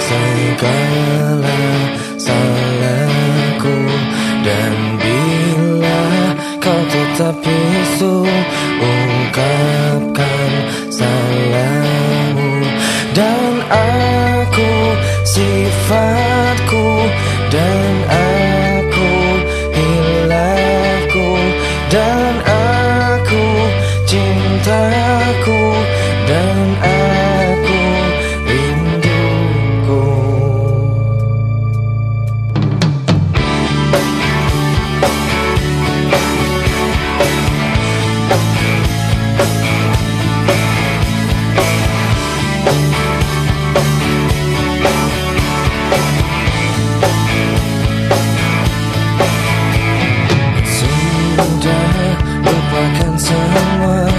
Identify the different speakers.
Speaker 1: segala salahku. Dan bila kau tetap bisu Ungkapkan salahmu. Dan aku sifatku Dan Sudah lupakan semua